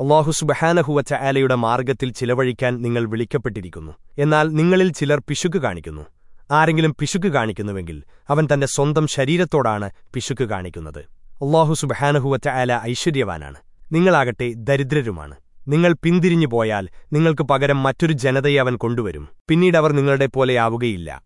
അള്ളാഹു സുബഹാനഹുവച്ച ആലയുടെ മാർഗത്തിൽ ചിലവഴിക്കാൻ നിങ്ങൾ വിളിക്കപ്പെട്ടിരിക്കുന്നു. എന്നാൽ നിങ്ങളിൽ ചിലർ പിശുക്ക് കാണിക്കുന്നു. ആരെങ്കിലും പിശുക്ക് കാണിക്കുന്നുവെങ്കിൽ അവൻ തന്റെ സ്വന്തം ശരീരത്തോടാണ് പിശുക്ക് കാണിക്കുന്നത്. അള്ളാഹു സുബഹാനഹുവറ്റ ആല ഐശ്വര്യവാനാണ്. നിങ്ങളാകട്ടെ ദരിദ്രരുമാണ്. നിങ്ങൾ പിന്തിരിഞ്ഞു പോയാൽ നിങ്ങൾക്ക് പകരം മറ്റൊരു ജനതയെ അവൻ കൊണ്ടുവരും. പിന്നീട് അവർ നിങ്ങളുടെ പോലെയാവുകയില്ല